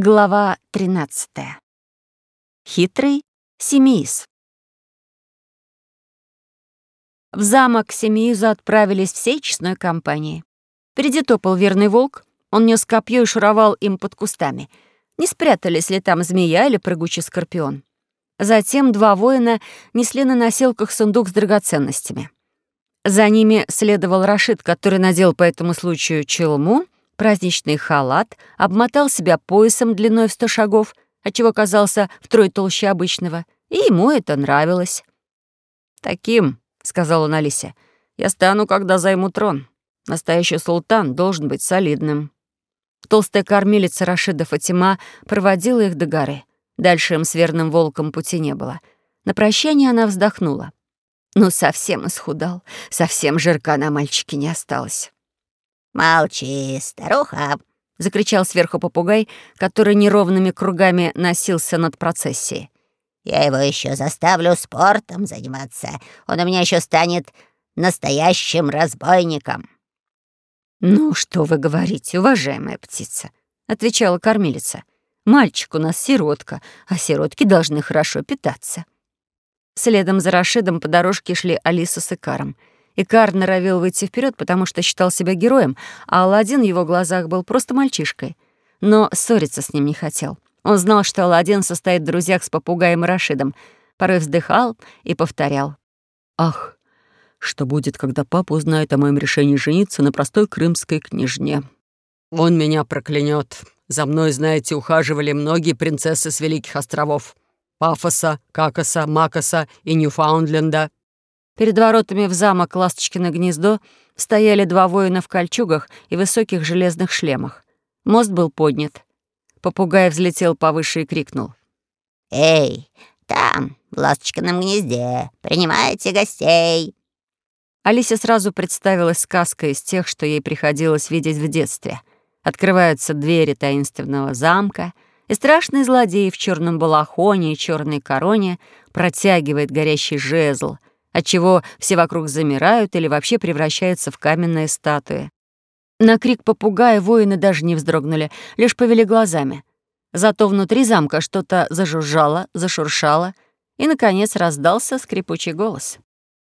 Глава 13. Хитрый Семиис. В замок Семиизу отправились всей честной компанией. Впереди топал верный волк, он нес копье и шуровал им под кустами. Не спрятались ли там змея или прыгучий скорпион. Затем два воина несли на носилках сундук с драгоценностями. За ними следовал Рашид, который надел по этому случаю челму — праздничный халат, обмотал себя поясом длиной в сто шагов, отчего казался втрое толще обычного, и ему это нравилось. «Таким», — сказал он Алисе, — «я стану, когда займу трон. Настоящий султан должен быть солидным». Толстая кормилица Рашида Фатима проводила их до горы. Дальше им с верным волком пути не было. На прощание она вздохнула. Ну, совсем исхудал, совсем жирка на мальчике не осталось. «Молчи, старуха!» — закричал сверху попугай, который неровными кругами носился над процессией. «Я его еще заставлю спортом заниматься. Он у меня еще станет настоящим разбойником». «Ну, что вы говорите, уважаемая птица?» — отвечала кормилица. «Мальчик у нас сиротка, а сиротки должны хорошо питаться». Следом за Рашидом по дорожке шли Алиса с Икаром — Икар норовил выйти вперед, потому что считал себя героем, а Аладдин в его глазах был просто мальчишкой. Но ссориться с ним не хотел. Он знал, что Аладдин состоит в друзьях с попугаем Рашидом. Порой вздыхал и повторял. «Ах, что будет, когда папа узнает о моем решении жениться на простой крымской княжне? Он меня проклянет. За мной, знаете, ухаживали многие принцессы с Великих островов. Пафоса, Какоса, Макоса и Ньюфаундленда. Перед воротами в замок Ласточкино гнездо стояли два воина в кольчугах и высоких железных шлемах. Мост был поднят. Попугай взлетел повыше и крикнул. «Эй, там, в Ласточкином гнезде, принимайте гостей!» Алисе сразу представилась сказка из тех, что ей приходилось видеть в детстве. Открываются двери таинственного замка, и страшный злодей в черном балахоне и черной короне протягивает горящий жезл — отчего все вокруг замирают или вообще превращаются в каменные статуи. На крик попугая воины даже не вздрогнули, лишь повели глазами. Зато внутри замка что-то зажужжало, зашуршало, и, наконец, раздался скрипучий голос.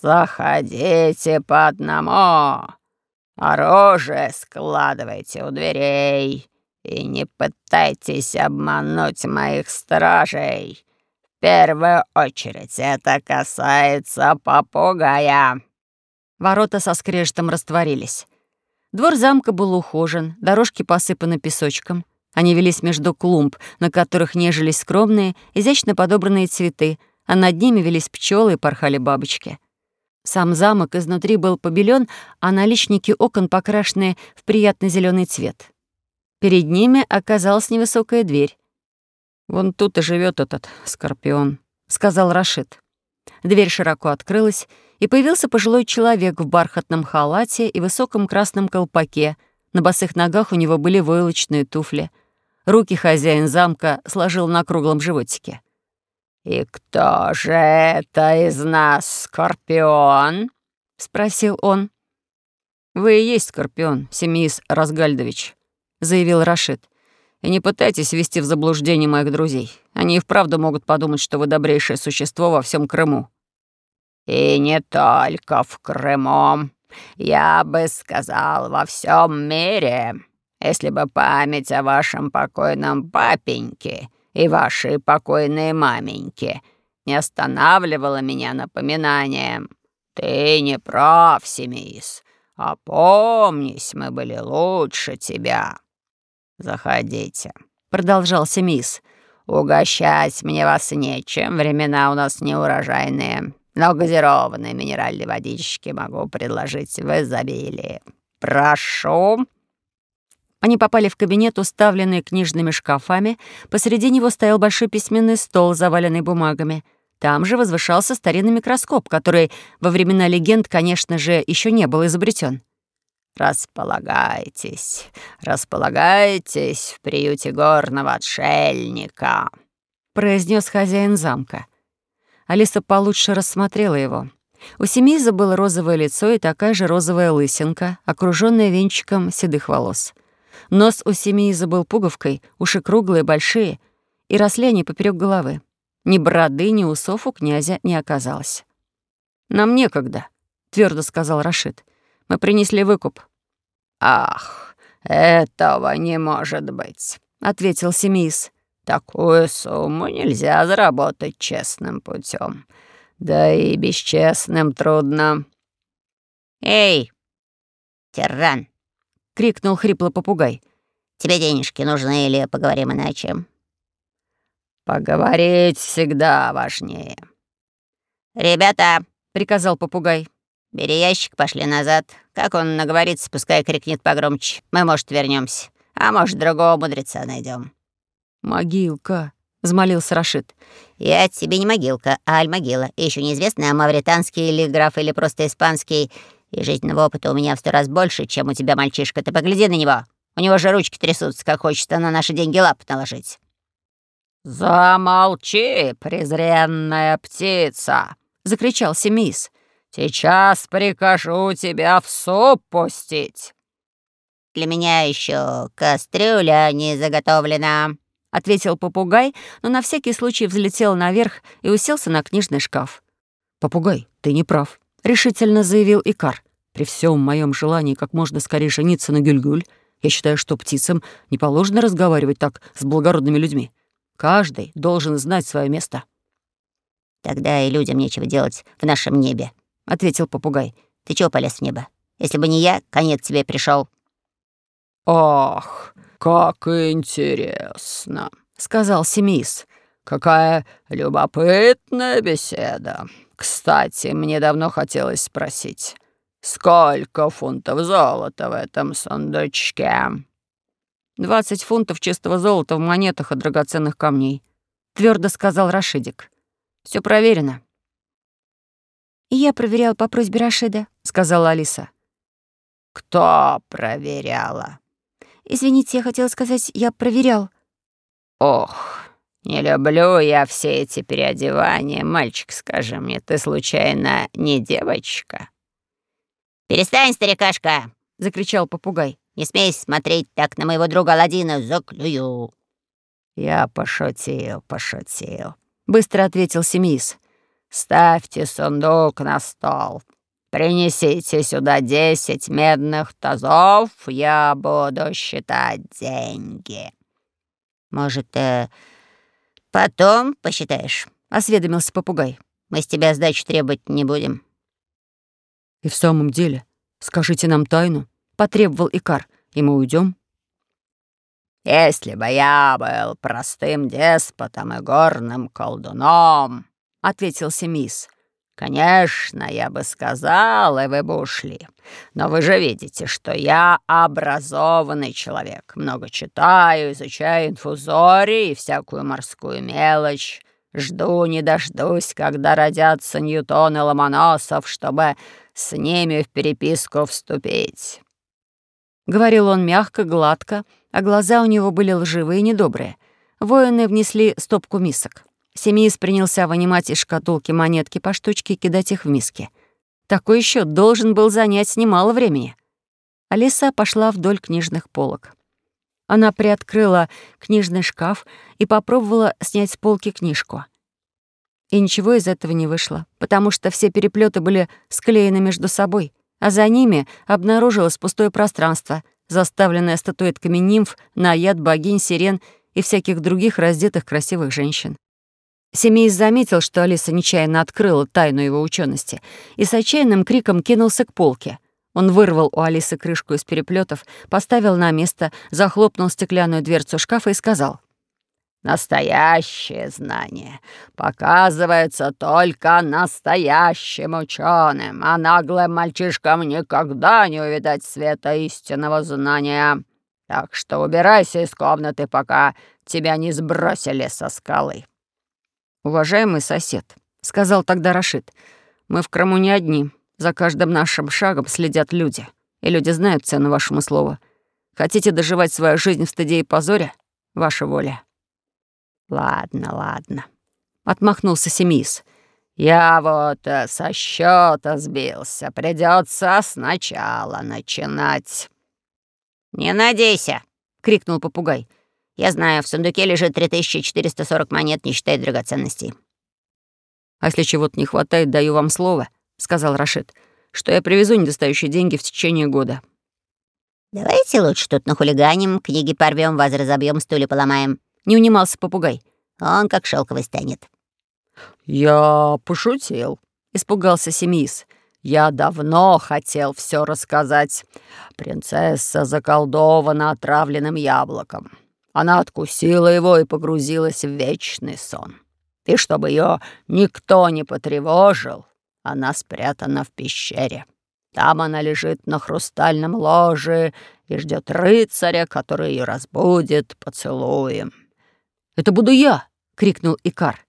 «Заходите по одному, оружие складывайте у дверей и не пытайтесь обмануть моих стражей первую очередь это касается попугая». Ворота со скрежетом растворились. Двор замка был ухожен, дорожки посыпаны песочком. Они велись между клумб, на которых нежились скромные, изящно подобранные цветы, а над ними велись пчелы и порхали бабочки. Сам замок изнутри был побелен, а наличники окон покрашены в приятный зеленый цвет. Перед ними оказалась невысокая дверь. «Вон тут и живет этот скорпион», — сказал Рашид. Дверь широко открылась, и появился пожилой человек в бархатном халате и высоком красном колпаке. На босых ногах у него были войлочные туфли. Руки хозяин замка сложил на круглом животике. «И кто же это из нас скорпион?» — спросил он. «Вы и есть скорпион, Семис Разгальдович», — заявил Рашид. И не пытайтесь ввести в заблуждение моих друзей. Они и вправду могут подумать, что вы добрейшее существо во всем Крыму». «И не только в Крыму. Я бы сказал, во всем мире. Если бы память о вашем покойном папеньке и вашей покойной маменьке не останавливала меня напоминанием. Ты не прав, Семис. Опомнись, мы были лучше тебя. «Заходите», — продолжал Семис. «Угощать мне вас нечем, времена у нас неурожайные, но газированные минеральные водички могу предложить в изобилии. Прошу». Они попали в кабинет, уставленный книжными шкафами. Посреди него стоял большой письменный стол, заваленный бумагами. Там же возвышался старинный микроскоп, который во времена легенд, конечно же, еще не был изобретен. «Располагайтесь, располагайтесь в приюте горного отшельника», — произнес хозяин замка. Алиса получше рассмотрела его. У Семиза было розовое лицо и такая же розовая лысинка, окруженная венчиком седых волос. Нос у Семииза был пуговкой, уши круглые, большие, и росли они поперек головы. Ни бороды, ни усов у князя не оказалось. «Нам некогда», — твердо сказал Рашид. «Мы принесли выкуп». «Ах, этого не может быть», — ответил Семиис. «Такую сумму нельзя заработать честным путем. Да и бесчестным трудно». «Эй, тиран!» — крикнул хрипло попугай. «Тебе денежки нужны или поговорим иначе?» «Поговорить всегда важнее». «Ребята!» — приказал попугай. «Бери ящик, пошли назад. Как он наговорится, пускай крикнет погромче. Мы, может, вернемся, а может, другого мудреца найдем. «Могилка», — взмолился Рашид. «Я тебе не могилка, а аль-могила. И еще неизвестно, мавританский или граф, или просто испанский. И жизненного опыта у меня в сто раз больше, чем у тебя, мальчишка. Ты погляди на него. У него же ручки трясутся, как хочется на наши деньги лап наложить». «Замолчи, презренная птица!» — закричал Семис. «Сейчас прикажу тебя в суп пустить». «Для меня еще кастрюля не заготовлена», — ответил попугай, но на всякий случай взлетел наверх и уселся на книжный шкаф. «Попугай, ты не прав», — решительно заявил Икар. «При всем моем желании как можно скорее жениться на Гюльгюль, я считаю, что птицам не положено разговаривать так с благородными людьми. Каждый должен знать свое место». «Тогда и людям нечего делать в нашем небе», — ответил попугай. «Ты чего полез в небо? Если бы не я, конец тебе пришел. «Ах, как интересно», — сказал Семис. «Какая любопытная беседа. Кстати, мне давно хотелось спросить, сколько фунтов золота в этом сундучке?» «Двадцать фунтов чистого золота в монетах и драгоценных камней», — твердо сказал Рашидик. Все проверено». «Я проверял по просьбе Рашида», — сказала Алиса. «Кто проверяла?» «Извините, я хотела сказать, я проверял». «Ох, не люблю я все эти переодевания. Мальчик, скажи мне, ты случайно не девочка?» «Перестань, старикашка!» — закричал попугай. «Не смей смотреть так на моего друга Аладдина, заклюю!» «Я пошутил, пошутил», быстро ответил Семис. «Ставьте сундук на стол. Принесите сюда десять медных тазов, я буду считать деньги». «Может, э, потом посчитаешь?» — осведомился попугай. «Мы с тебя сдачу требовать не будем». «И в самом деле, скажите нам тайну», — потребовал Икар, — «и мы уйдем. «Если бы я был простым деспотом и горным колдуном», — ответил Семис, — «конечно, я бы сказал, и вы бы ушли. Но вы же видите, что я образованный человек, много читаю, изучаю инфузории и всякую морскую мелочь». Жду не дождусь, когда родятся Ньютон и Ломоносов, чтобы с ними в переписку вступить. Говорил он мягко, гладко, а глаза у него были лживые и недобрые. Воины внесли стопку мисок. Семиис принялся вынимать из шкатулки монетки по штучке и кидать их в миски. Такой счет должен был занять немало времени. Алиса пошла вдоль книжных полок. Она приоткрыла книжный шкаф и попробовала снять с полки книжку. И ничего из этого не вышло, потому что все переплеты были склеены между собой — а за ними обнаружилось пустое пространство, заставленное статуэтками нимф, наяд, богинь, сирен и всяких других раздетых красивых женщин. Семейс заметил, что Алиса нечаянно открыла тайну его учености и с отчаянным криком кинулся к полке. Он вырвал у Алисы крышку из переплетов, поставил на место, захлопнул стеклянную дверцу шкафа и сказал — Настоящее знание показывается только настоящим ученым, а наглым мальчишкам никогда не увидать света истинного знания. Так что убирайся из комнаты, пока тебя не сбросили со скалы». «Уважаемый сосед», — сказал тогда Рашид, — «мы в Крыму не одни. За каждым нашим шагом следят люди, и люди знают цену вашему слову. Хотите доживать свою жизнь в стыде и позоре? Ваша воля». «Ладно, ладно», — отмахнулся Семис. «Я вот э, со счета сбился. Придется сначала начинать». «Не надейся», — крикнул попугай. «Я знаю, в сундуке лежит 3440 монет, не считая драгоценностей». «А если чего-то не хватает, даю вам слово», — сказал Рашид, «что я привезу недостающие деньги в течение года». «Давайте лучше тут нахулиганим, книги порвем, вас разобьем, стулья поломаем». Не унимался попугай. Он как шелковый станет. «Я пошутил», — испугался Семис. «Я давно хотел все рассказать. Принцесса заколдована отравленным яблоком. Она откусила его и погрузилась в вечный сон. И чтобы ее никто не потревожил, она спрятана в пещере. Там она лежит на хрустальном ложе и ждет рыцаря, который ее разбудит поцелуем. «Это буду я!» — крикнул Икар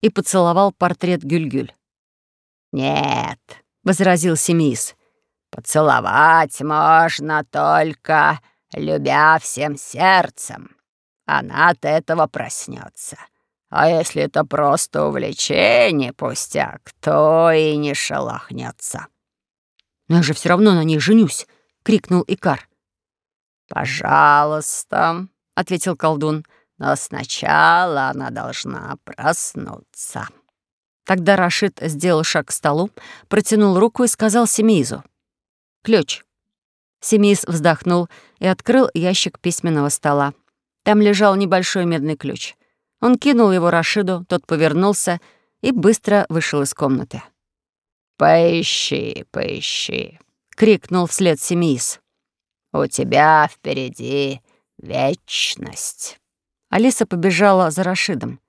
и поцеловал портрет Гюльгюль. «Нет», — возразил Семис, — «поцеловать можно только, любя всем сердцем. Она от этого проснется. А если это просто увлечение, пустяк, то и не шелохнется. «Но я же все равно на ней женюсь!» — крикнул Икар. «Пожалуйста», — ответил колдун, — «но сначала она должна проснуться». Тогда Рашид сделал шаг к столу, протянул руку и сказал Семизу. «Ключ». Семиз вздохнул и открыл ящик письменного стола. Там лежал небольшой медный ключ. Он кинул его Рашиду, тот повернулся и быстро вышел из комнаты. «Поищи, поищи», — крикнул вслед Семиз. «У тебя впереди вечность». Алиса побежала за Рашидом.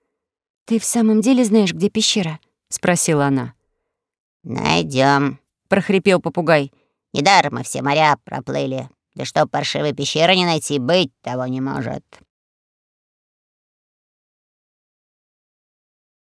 «Ты в самом деле знаешь, где пещера?» — спросила она. Найдем, прохрипел попугай. «Недаром мы все моря проплыли. Да что паршивой пещеры не найти, быть того не может».